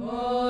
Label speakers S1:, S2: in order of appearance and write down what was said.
S1: Oh.